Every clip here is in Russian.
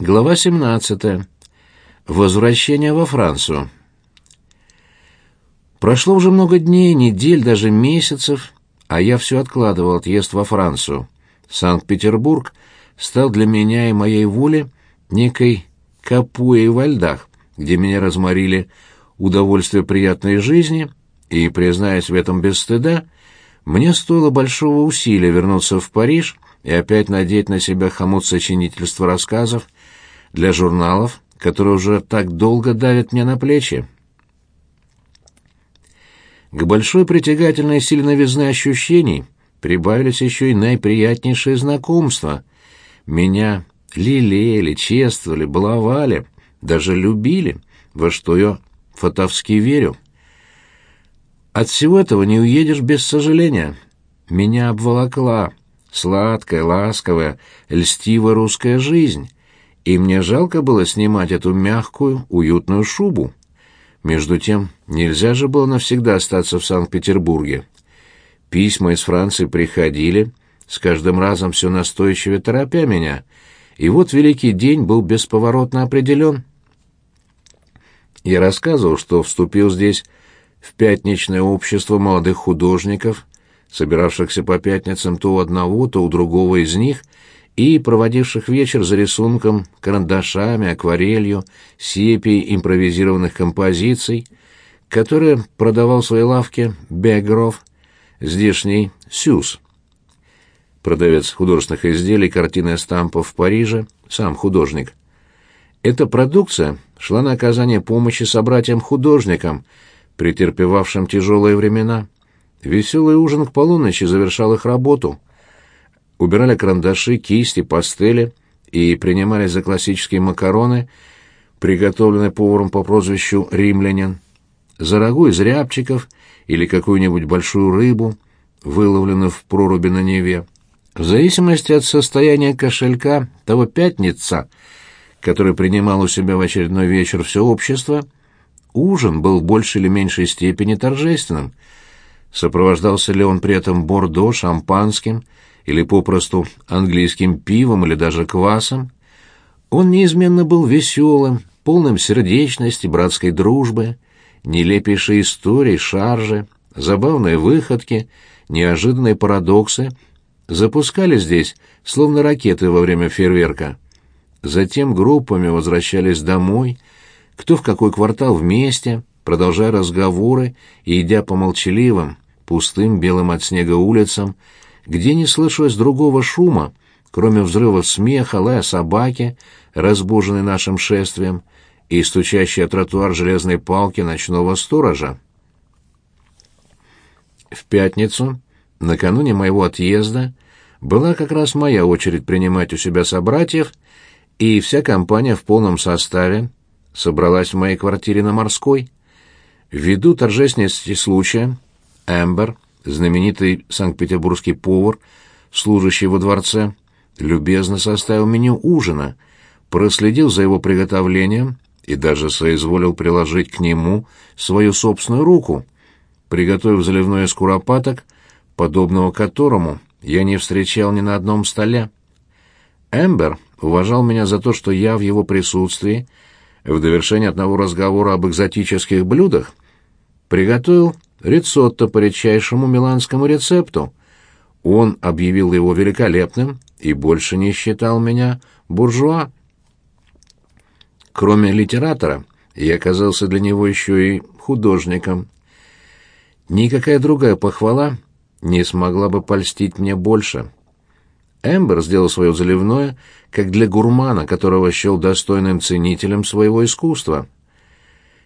Глава 17. Возвращение во Францию. Прошло уже много дней, недель, даже месяцев, а я все откладывал отъезд во Францию. Санкт-Петербург стал для меня и моей воли некой капуей во льдах, где меня разморили удовольствие приятной жизни, и, признаясь в этом без стыда, мне стоило большого усилия вернуться в Париж и опять надеть на себя хомут сочинительства рассказов, для журналов, которые уже так долго давят мне на плечи. К большой притягательной силе новизны ощущений прибавились еще и наиприятнейшие знакомства. Меня лелеяли, чествовали, баловали, даже любили, во что я фатовски верю. От всего этого не уедешь без сожаления. Меня обволокла сладкая, ласковая, льстивая русская жизнь, и мне жалко было снимать эту мягкую, уютную шубу. Между тем, нельзя же было навсегда остаться в Санкт-Петербурге. Письма из Франции приходили, с каждым разом все настойчивее торопя меня, и вот великий день был бесповоротно определен. Я рассказывал, что вступил здесь в пятничное общество молодых художников, собиравшихся по пятницам то у одного, то у другого из них — и проводивших вечер за рисунком, карандашами, акварелью, сепией импровизированных композиций, которые продавал в своей лавке Бегров, здешний Сюз. Продавец художественных изделий, картины эстампов в Париже, сам художник. Эта продукция шла на оказание помощи собратьям-художникам, претерпевавшим тяжелые времена. Веселый ужин к полуночи завершал их работу — убирали карандаши, кисти, пастели и принимались за классические макароны, приготовленные поваром по прозвищу «Римлянин», за рагу из рябчиков или какую-нибудь большую рыбу, выловленную в проруби на Неве. В зависимости от состояния кошелька того пятница, который принимал у себя в очередной вечер все общество, ужин был в большей или меньшей степени торжественным. Сопровождался ли он при этом бордо, шампанским – или попросту английским пивом или даже квасом, он неизменно был веселым, полным сердечности, братской дружбы, нелепейшие истории, шаржи, забавные выходки, неожиданные парадоксы запускали здесь, словно ракеты во время фейерверка. Затем группами возвращались домой, кто в какой квартал вместе, продолжая разговоры и идя по молчаливым, пустым белым от снега улицам, где не слышалось другого шума, кроме взрывов смеха, лая собаки, разбуженной нашим шествием, и стучащей о тротуар железной палки ночного сторожа. В пятницу, накануне моего отъезда, была как раз моя очередь принимать у себя собратьев, и вся компания в полном составе собралась в моей квартире на Морской. Ввиду торжественности случая, Эмбер — знаменитый санкт-петербургский повар, служащий во дворце, любезно составил меню ужина, проследил за его приготовлением и даже соизволил приложить к нему свою собственную руку, приготовив заливной из куропаток, подобного которому я не встречал ни на одном столе. Эмбер уважал меня за то, что я в его присутствии, в довершение одного разговора об экзотических блюдах, приготовил рицотто по редчайшему миланскому рецепту. Он объявил его великолепным и больше не считал меня буржуа. Кроме литератора, я оказался для него еще и художником. Никакая другая похвала не смогла бы польстить мне больше. Эмбер сделал свое заливное, как для гурмана, которого счел достойным ценителем своего искусства.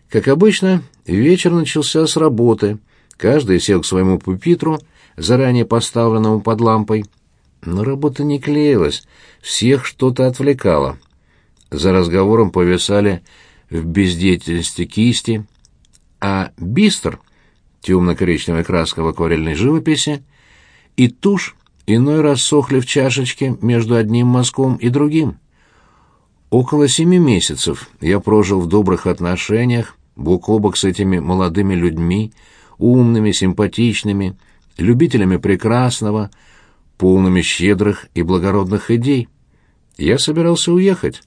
Как обычно, вечер начался с работы. Каждый сел к своему пупитру, заранее поставленному под лампой. Но работа не клеилась, всех что-то отвлекало. За разговором повисали в бездеятельности кисти, а бистр, темно-коричневая краска в акварельной живописи, и тушь иной раз сохли в чашечке между одним мазком и другим. Около семи месяцев я прожил в добрых отношениях, бок о бок с этими молодыми людьми, умными, симпатичными, любителями прекрасного, полными щедрых и благородных идей. Я собирался уехать.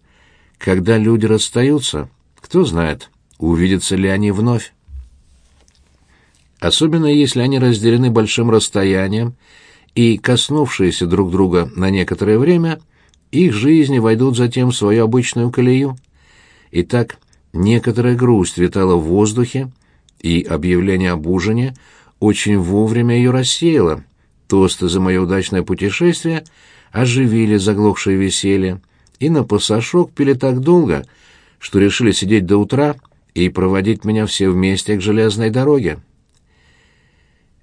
когда люди расстаются, кто знает, увидятся ли они вновь. Особенно если они разделены большим расстоянием и, коснувшиеся друг друга на некоторое время, их жизни войдут затем в свою обычную колею. Итак, некоторая грусть витала в воздухе, и объявление об ужине очень вовремя ее рассеяло. Тосты за мое удачное путешествие оживили заглохшее веселье, и на пасашок пили так долго, что решили сидеть до утра и проводить меня все вместе к железной дороге.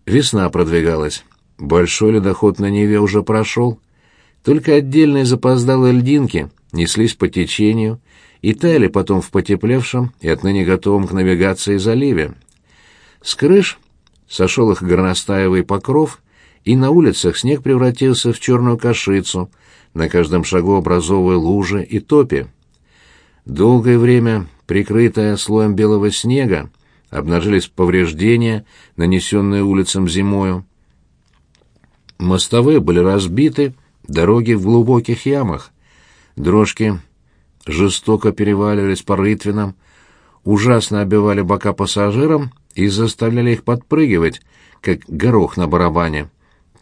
Весна продвигалась. Большой ледоход на Неве уже прошел. Только отдельные запоздалые льдинки неслись по течению и таяли потом в потеплевшем и отныне готовом к навигации заливе. С крыш сошел их горностаевый покров, и на улицах снег превратился в черную кашицу, на каждом шагу образовывая лужи и топи. Долгое время, прикрытая слоем белого снега, обнажились повреждения, нанесенные улицам зимою. Мостовые были разбиты, дороги в глубоких ямах. Дрожки жестоко переваливались по рытвинам, ужасно обивали бока пассажирам и заставляли их подпрыгивать, как горох на барабане,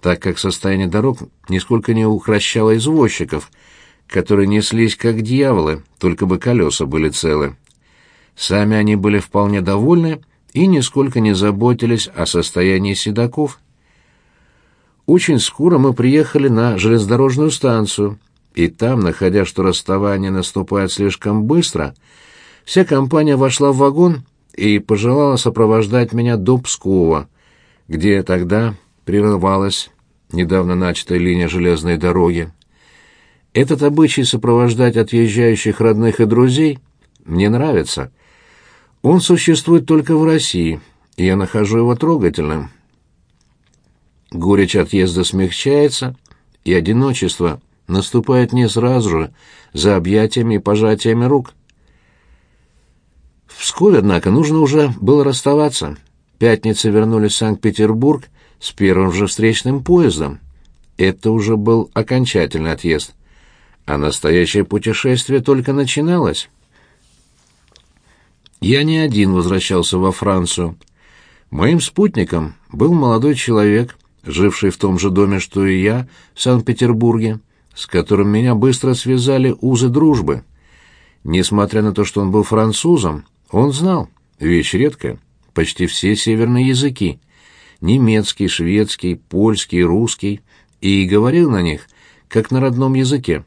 так как состояние дорог нисколько не укращало извозчиков, которые неслись как дьяволы, только бы колеса были целы. Сами они были вполне довольны и нисколько не заботились о состоянии седаков. Очень скоро мы приехали на железнодорожную станцию, и там, находя, что расставание наступает слишком быстро, вся компания вошла в вагон и пожелала сопровождать меня до Пскова, где тогда прерывалась недавно начатая линия железной дороги. Этот обычай сопровождать отъезжающих родных и друзей мне нравится. Он существует только в России, и я нахожу его трогательным. Горечь отъезда смягчается, и одиночество наступает не сразу же, за объятиями и пожатиями рук. В Пскове, однако, нужно уже было расставаться. Пятницы вернулись в Санкт-Петербург с первым же встречным поездом. Это уже был окончательный отъезд. А настоящее путешествие только начиналось. Я не один возвращался во Францию. Моим спутником был молодой человек, живший в том же доме, что и я, в Санкт-Петербурге, с которым меня быстро связали узы дружбы. Несмотря на то, что он был французом, он знал, вещь редкая, почти все северные языки — немецкий, шведский, польский, русский, и говорил на них, как на родном языке.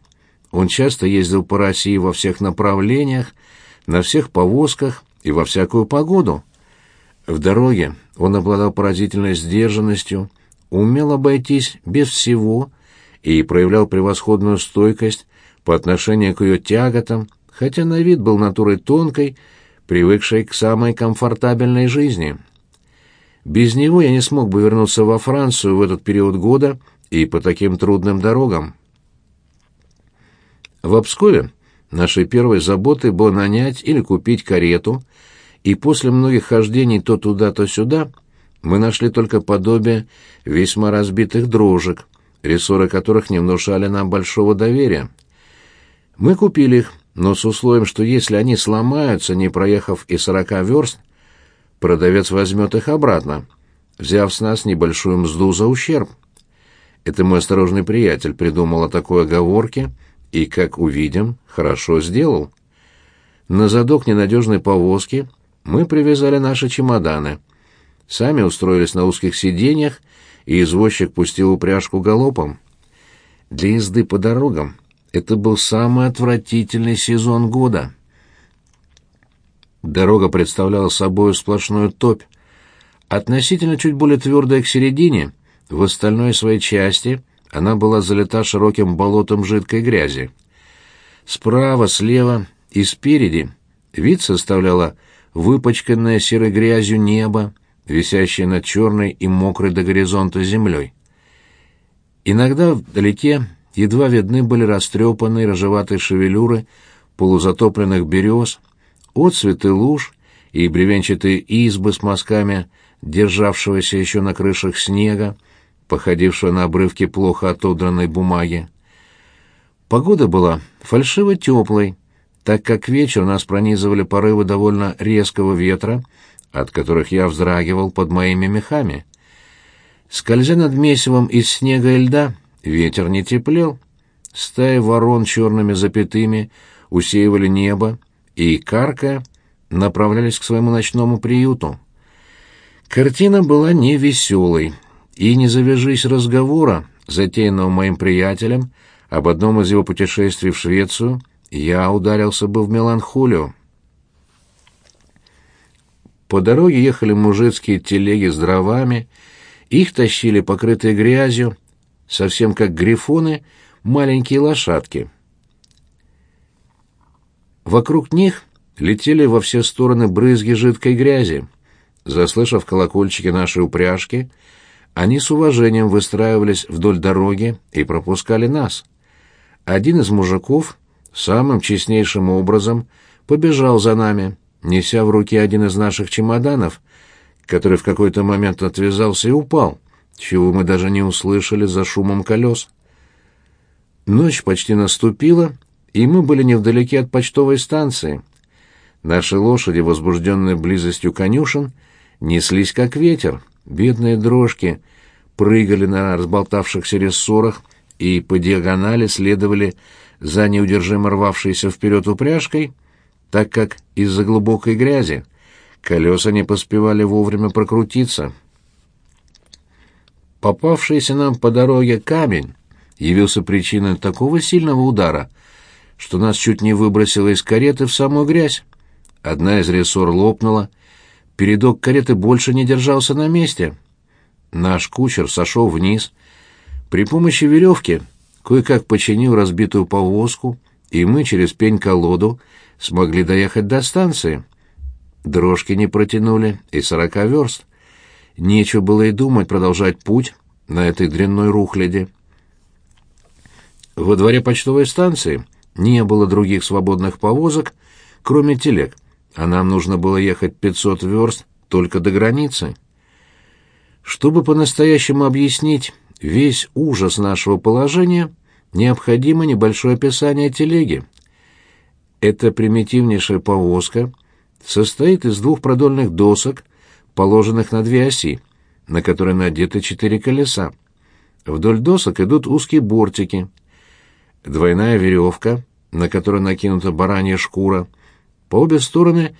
Он часто ездил по России во всех направлениях, на всех повозках и во всякую погоду. В дороге он обладал поразительной сдержанностью, умел обойтись без всего и проявлял превосходную стойкость по отношению к ее тяготам, хотя на вид был натурой тонкой, привыкшей к самой комфортабельной жизни. Без него я не смог бы вернуться во Францию в этот период года и по таким трудным дорогам. В Обскове нашей первой заботой было нанять или купить карету, и после многих хождений то туда, то сюда мы нашли только подобие весьма разбитых дрожек, рессоры которых не внушали нам большого доверия. Мы купили их, но с условием, что если они сломаются, не проехав и сорока верст, продавец возьмет их обратно, взяв с нас небольшую мзду за ущерб. Это мой осторожный приятель придумал о такой оговорке и, как увидим, хорошо сделал. На задок ненадежной повозки мы привязали наши чемоданы. Сами устроились на узких сиденьях, и извозчик пустил упряжку галопом. Для езды по дорогам это был самый отвратительный сезон года. Дорога представляла собой сплошную топь. Относительно чуть более твердая к середине, в остальной своей части она была залита широким болотом жидкой грязи. Справа, слева и спереди вид составляло выпачканное серой грязью небо, висящее над черной и мокрой до горизонта землей. Иногда вдалеке едва видны были растрепанные рыжеватые шевелюры полузатопленных берез, отцветы луж и бревенчатые избы с мазками державшегося еще на крышах снега, походившего на обрывки плохо отодранной бумаги. Погода была фальшиво теплой, так как вечер нас пронизывали порывы довольно резкого ветра, от которых я вздрагивал под моими мехами. Скользя над месивом из снега и льда, ветер не теплел. Стаи ворон черными запятыми усеивали небо и, каркая, направлялись к своему ночному приюту. Картина была невеселой, и не завяжись разговора, затеянного моим приятелем, об одном из его путешествий в Швецию, я ударился бы в меланхолию. По дороге ехали мужицкие телеги с дровами, их тащили покрытые грязью, совсем как грифоны, маленькие лошадки. Вокруг них летели во все стороны брызги жидкой грязи. Заслышав колокольчики нашей упряжки, они с уважением выстраивались вдоль дороги и пропускали нас. Один из мужиков самым честнейшим образом побежал за нами, неся в руке один из наших чемоданов, который в какой-то момент отвязался и упал, чего мы даже не услышали за шумом колес. Ночь почти наступила, и мы были невдалеке от почтовой станции. Наши лошади, возбужденные близостью конюшен, неслись как ветер. Бедные дрожки прыгали на разболтавшихся рессорах и по диагонали следовали за неудержимо рвавшейся вперед упряжкой, так как из-за глубокой грязи колеса не поспевали вовремя прокрутиться. Попавшийся нам по дороге камень явился причиной такого сильного удара, что нас чуть не выбросило из кареты в самую грязь. Одна из рессор лопнула, передок кареты больше не держался на месте. Наш кучер сошел вниз, при помощи веревки кое-как починил разбитую повозку, и мы через пень-колоду смогли доехать до станции. Дрожки не протянули и сорока верст. Нечего было и думать продолжать путь на этой дрянной рухляде. Во дворе почтовой станции не было других свободных повозок, кроме телег, а нам нужно было ехать 500 верст только до границы. Чтобы по-настоящему объяснить весь ужас нашего положения, необходимо небольшое описание телеги. Эта примитивнейшая повозка состоит из двух продольных досок, положенных на две оси, на которые надеты четыре колеса. Вдоль досок идут узкие бортики. Двойная веревка, на которой накинута баранья шкура, по обе стороны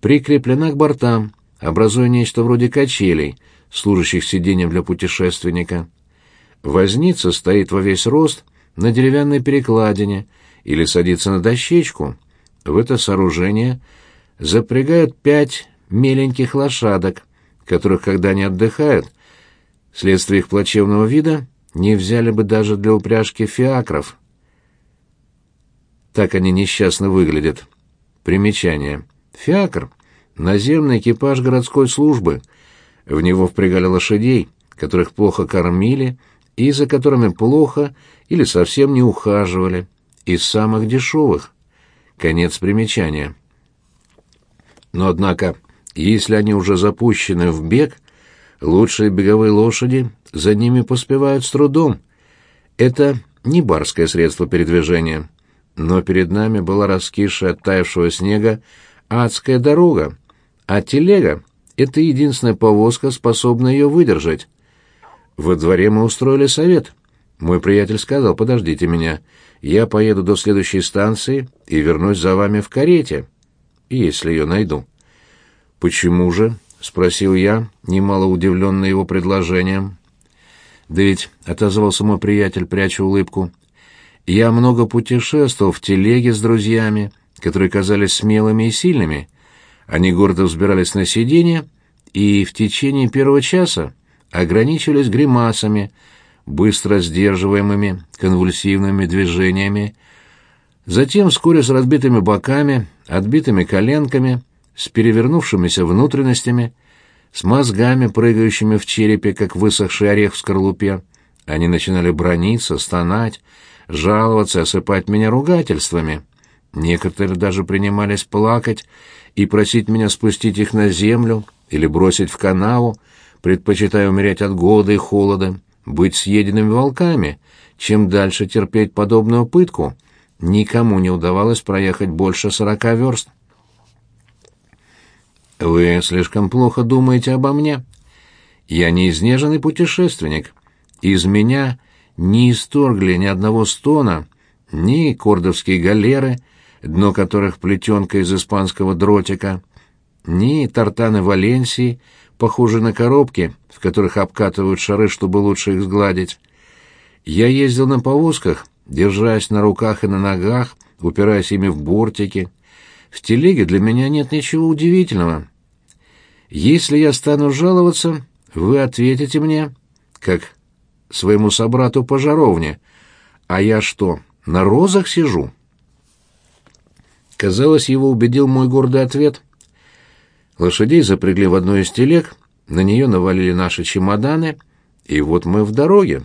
прикреплена к бортам, образуя нечто вроде качелей, служащих сиденьем для путешественника. Возница стоит во весь рост на деревянной перекладине или садится на дощечку. В это сооружение запрягают пять меленьких лошадок, которых, когда они отдыхают, вследствие их плачевного вида, не взяли бы даже для упряжки фиакров. Так они несчастно выглядят. Примечание. Фиакр — наземный экипаж городской службы. В него впрягали лошадей, которых плохо кормили и за которыми плохо или совсем не ухаживали, из самых дешевых. Конец примечания. Но, однако, если они уже запущены в бег, лучшие беговые лошади за ними поспевают с трудом. Это не барское средство передвижения. Но перед нами была раскисшая от таявшего снега адская дорога, а телега — это единственная повозка, способная ее выдержать. Во дворе мы устроили совет. Мой приятель сказал, подождите меня, я поеду до следующей станции и вернусь за вами в карете, если ее найду. «Почему же?» — спросил я, немало удивленный его предложением. «Да ведь», — отозвался мой приятель, пряча улыбку, — «я много путешествовал в телеге с друзьями, которые казались смелыми и сильными. Они гордо взбирались на сиденье и в течение первого часа ограничивались гримасами, быстро сдерживаемыми конвульсивными движениями, затем вскоре с разбитыми боками, отбитыми коленками, с перевернувшимися внутренностями, с мозгами, прыгающими в черепе, как высохший орех в скорлупе, они начинали брониться, стонать, жаловаться, осыпать меня ругательствами. Некоторые даже принимались плакать и просить меня спустить их на землю или бросить в канаву, предпочитая умереть от голода и холода, быть съеденными волками, чем дальше терпеть подобную пытку, никому не удавалось проехать больше сорока верст. «Вы слишком плохо думаете обо мне. Я не изнеженный путешественник. Из меня не исторгли ни одного стона, ни кордовские галеры, дно которых плетенка из испанского дротика, ни тартаны Валенсии, похожие на коробки, в которых обкатывают шары, чтобы лучше их сгладить. Я ездил на повозках, держась на руках и на ногах, упираясь ими в бортики. В телеге для меня нет ничего удивительного. Если я стану жаловаться, вы ответите мне, как своему собрату по жаровне. А я что, на розах сижу?» Казалось, его убедил мой гордый ответ. Лошадей запрягли в одну из телег, на нее навалили наши чемоданы, и вот мы в дороге.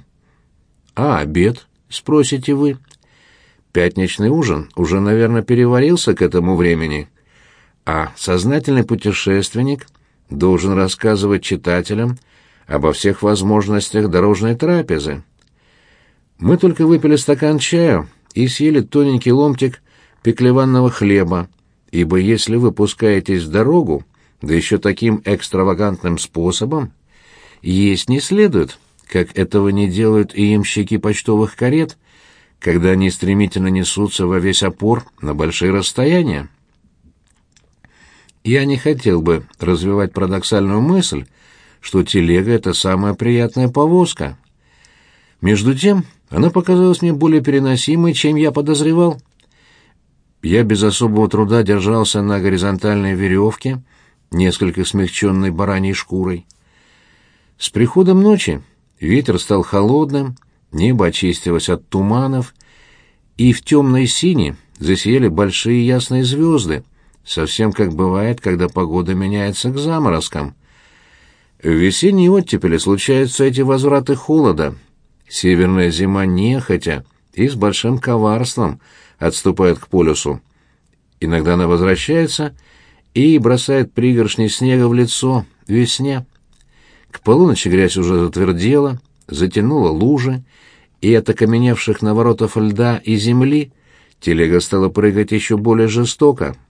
«А обед?» — спросите вы. Пятничный ужин уже, наверное, переварился к этому времени, а сознательный путешественник должен рассказывать читателям обо всех возможностях дорожной трапезы. Мы только выпили стакан чая и съели тоненький ломтик пеклеванного хлеба, ибо если вы пускаетесь в дорогу, да еще таким экстравагантным способом, есть не следует, как этого не делают и имщики почтовых карет, когда они стремительно несутся во весь опор на большие расстояния. Я не хотел бы развивать парадоксальную мысль, что телега — это самая приятная повозка. Между тем, она показалась мне более переносимой, чем я подозревал. Я без особого труда держался на горизонтальной веревке, несколько смягченной бараньей шкурой. С приходом ночи ветер стал холодным, небо очистилось от туманов, и в темной сине засияли большие ясные звезды, совсем как бывает, когда погода меняется к заморозкам. В весенней оттепели случаются эти возвраты холода. Северная зима нехотя и с большим коварством отступает к полюсу. Иногда она возвращается и бросает пригоршни снега в лицо весне. К полуночи грязь уже затвердела, затянула лужи, и от окаменевших наворотов льда и земли телега стала прыгать еще более жестоко —